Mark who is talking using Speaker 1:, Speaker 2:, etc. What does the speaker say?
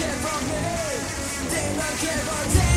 Speaker 1: care for me. They don't care for me.